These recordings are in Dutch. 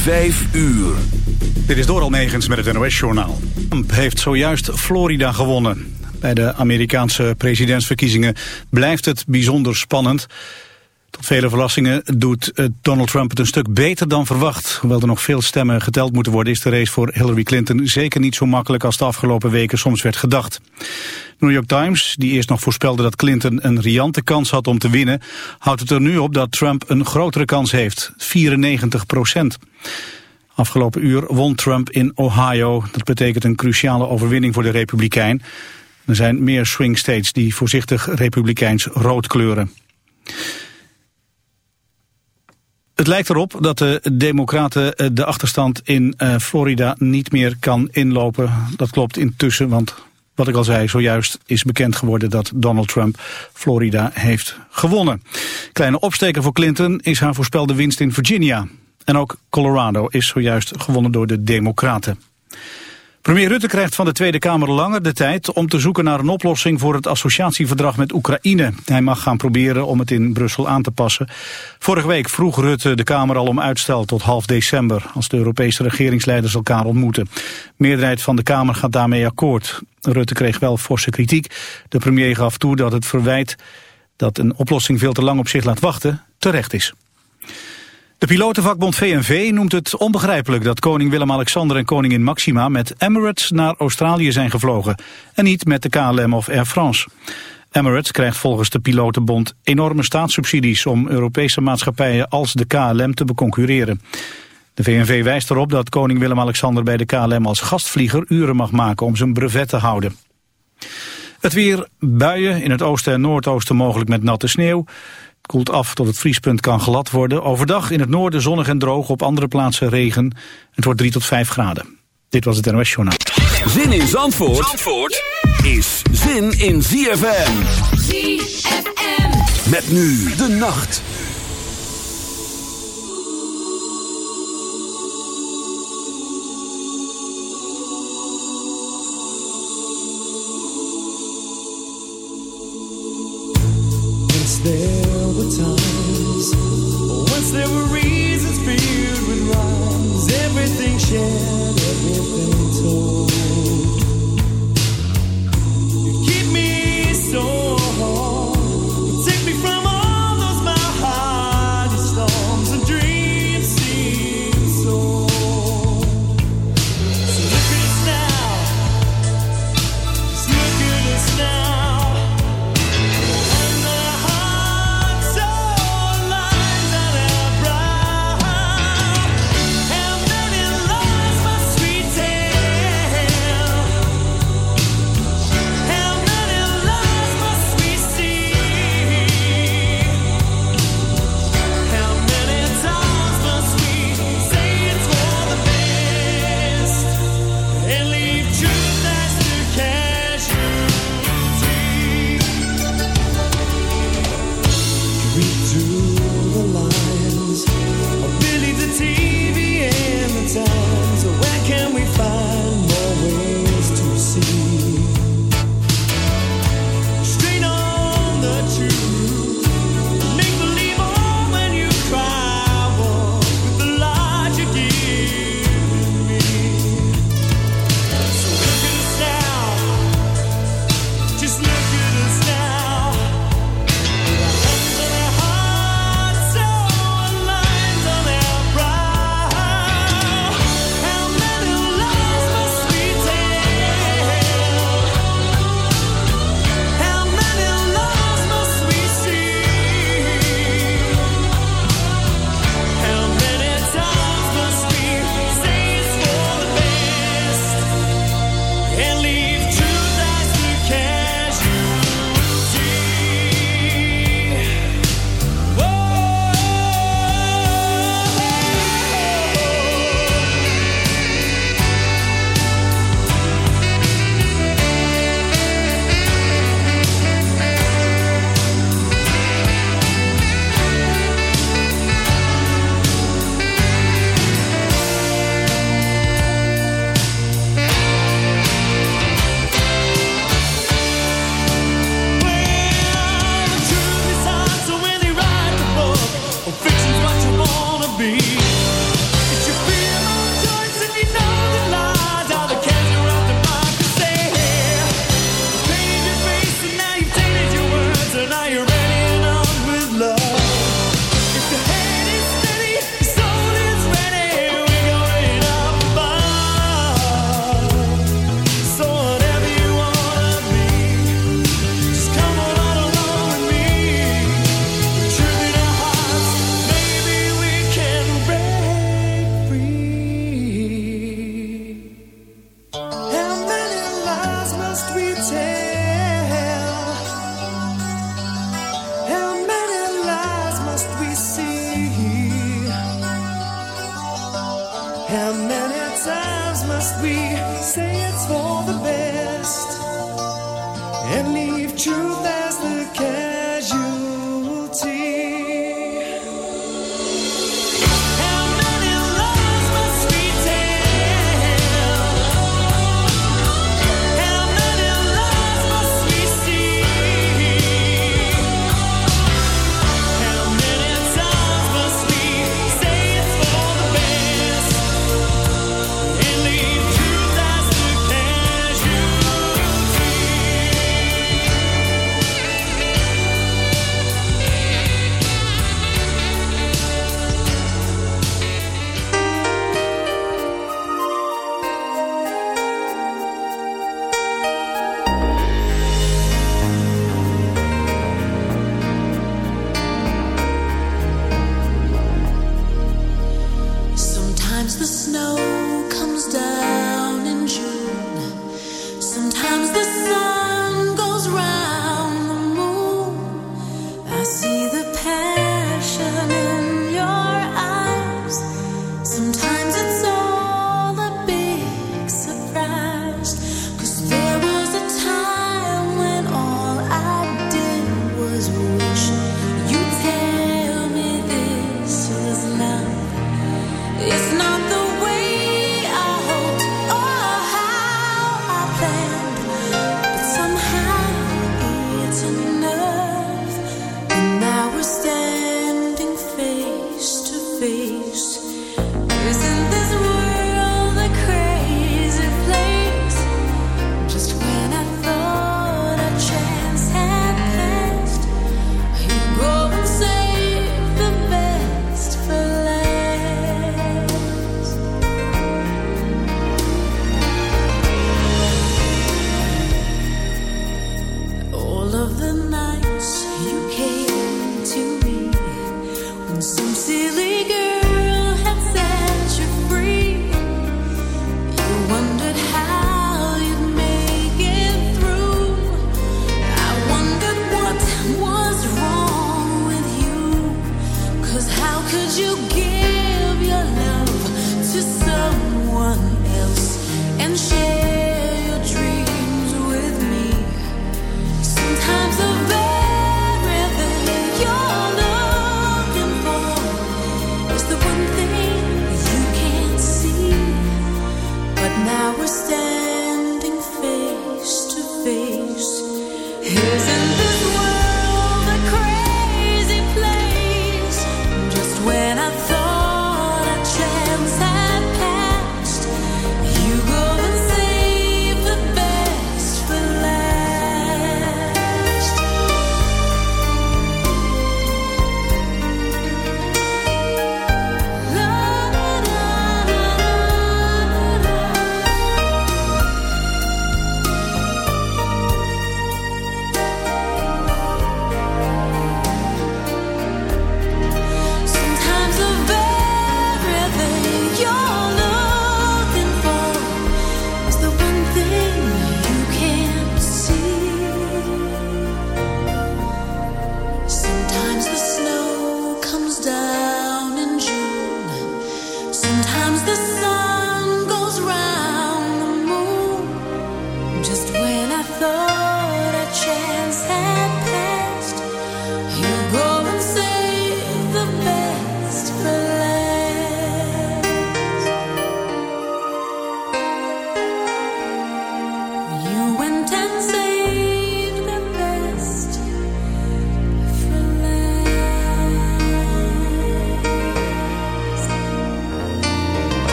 Vijf uur. Dit is door Almegens met het NOS-journaal. Trump heeft zojuist Florida gewonnen. Bij de Amerikaanse presidentsverkiezingen blijft het bijzonder spannend. Tot vele verrassingen doet eh, Donald Trump het een stuk beter dan verwacht. Hoewel er nog veel stemmen geteld moeten worden... is de race voor Hillary Clinton zeker niet zo makkelijk... als de afgelopen weken soms werd gedacht. New York Times, die eerst nog voorspelde dat Clinton een riante kans had om te winnen... houdt het er nu op dat Trump een grotere kans heeft, 94 procent. Afgelopen uur won Trump in Ohio. Dat betekent een cruciale overwinning voor de Republikein. Er zijn meer swing states die voorzichtig republikeins rood kleuren. Het lijkt erop dat de democraten eh, de achterstand in eh, Florida niet meer kan inlopen. Dat klopt intussen, want wat ik al zei, zojuist is bekend geworden dat Donald Trump Florida heeft gewonnen. Kleine opsteken voor Clinton is haar voorspelde winst in Virginia. En ook Colorado is zojuist gewonnen door de democraten. Premier Rutte krijgt van de Tweede Kamer langer de tijd om te zoeken naar een oplossing voor het associatieverdrag met Oekraïne. Hij mag gaan proberen om het in Brussel aan te passen. Vorige week vroeg Rutte de Kamer al om uitstel tot half december, als de Europese regeringsleiders elkaar ontmoeten. meerderheid van de Kamer gaat daarmee akkoord. Rutte kreeg wel forse kritiek. De premier gaf toe dat het verwijt dat een oplossing veel te lang op zich laat wachten terecht is. De pilotenvakbond VNV noemt het onbegrijpelijk dat koning Willem-Alexander en koningin Maxima met Emirates naar Australië zijn gevlogen en niet met de KLM of Air France. Emirates krijgt volgens de pilotenbond enorme staatssubsidies om Europese maatschappijen als de KLM te beconcurreren. De VNV wijst erop dat koning Willem-Alexander bij de KLM als gastvlieger uren mag maken om zijn brevet te houden. Het weer, buien, in het oosten en noordoosten mogelijk met natte sneeuw koelt af tot het vriespunt kan glad worden. Overdag in het noorden zonnig en droog, op andere plaatsen regen. Het wordt 3 tot 5 graden. Dit was het NOS Journaal. Zin in Zandvoort, Zandvoort is zin in ZFM. ZFM. Met nu de nacht.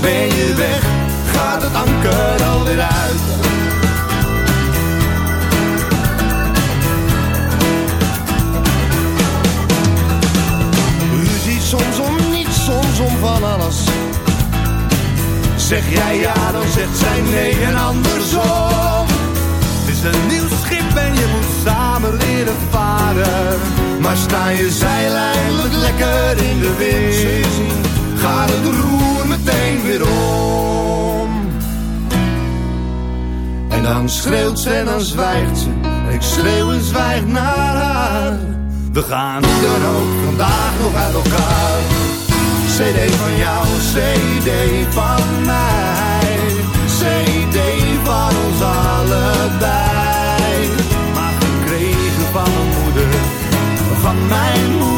ben je weg, gaat het anker alweer uit. Ruzie soms om niets, soms om van alles. Zeg jij ja, dan zegt zij nee en andersom. Het is een nieuw schip en je moet samen leren varen. Maar sta je zeilen lekker in de wind gaat het roer meteen weer om. En dan schreeuwt ze en dan zwijgt ze. Ik schreeuw en zwijg naar haar. We gaan dan ook vandaag nog uit elkaar. CD van jou, CD van mij. CD van ons allebei. Maar gekregen van een moeder, van mijn moeder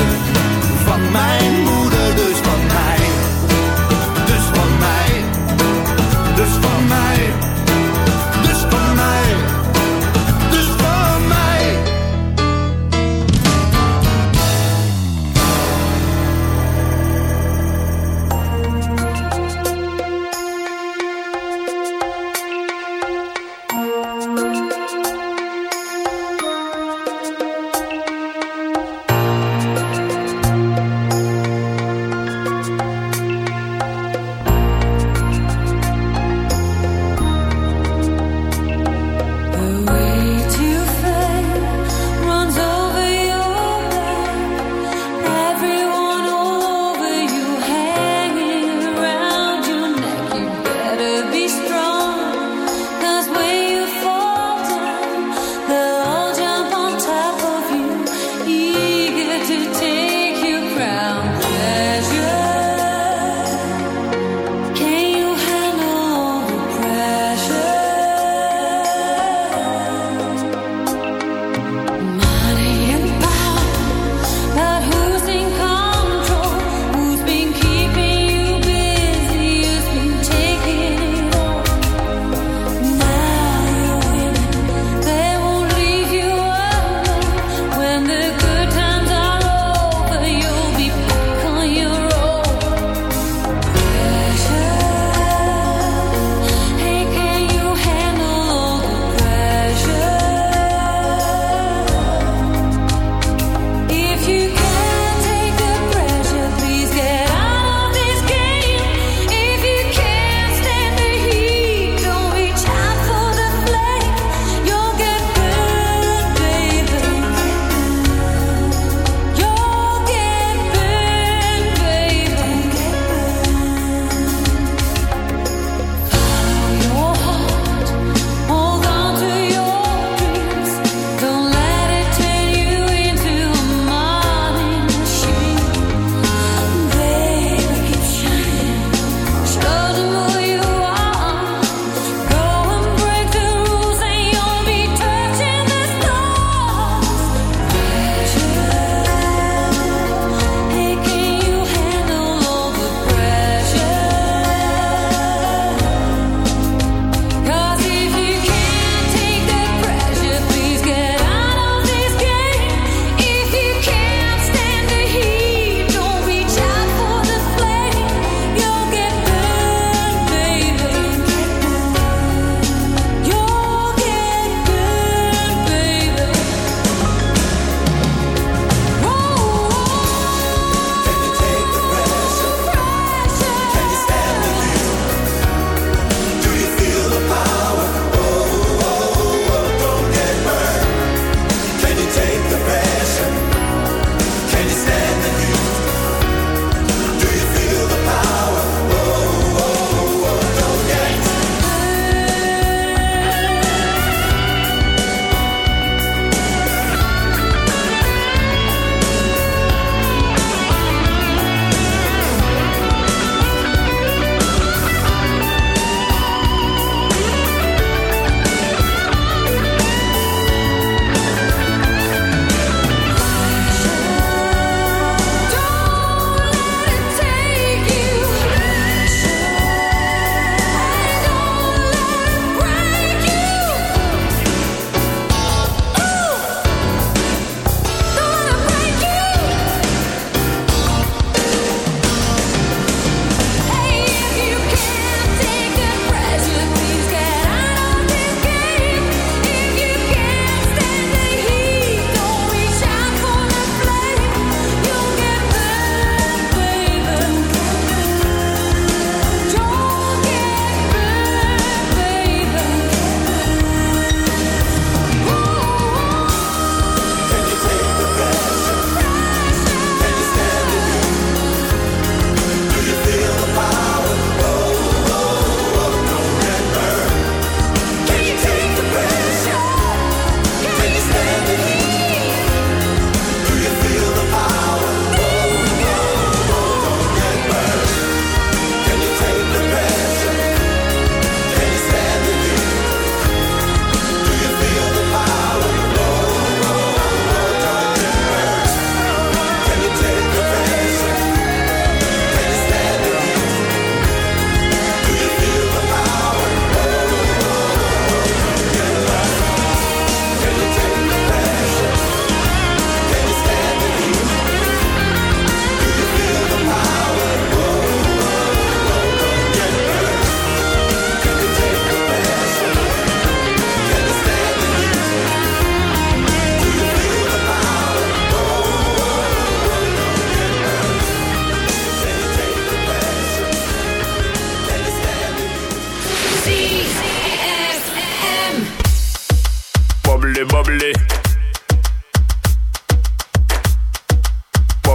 Mijn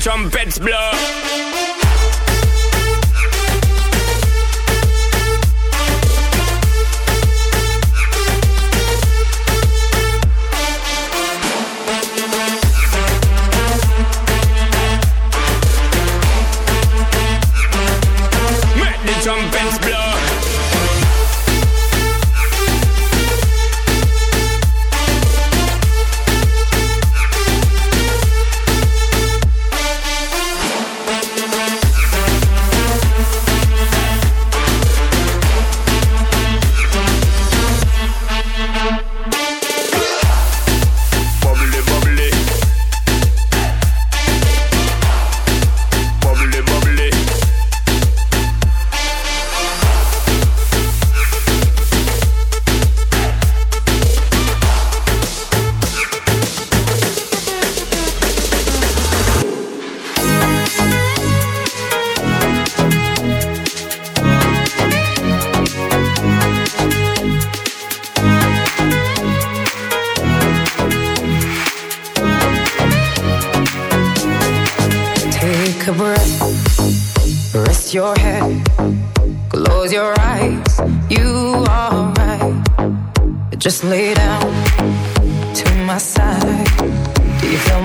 Trumpets blow.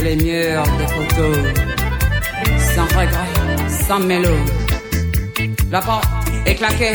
Les murs des photos, sans regret, sans mélo. La porte est claquée,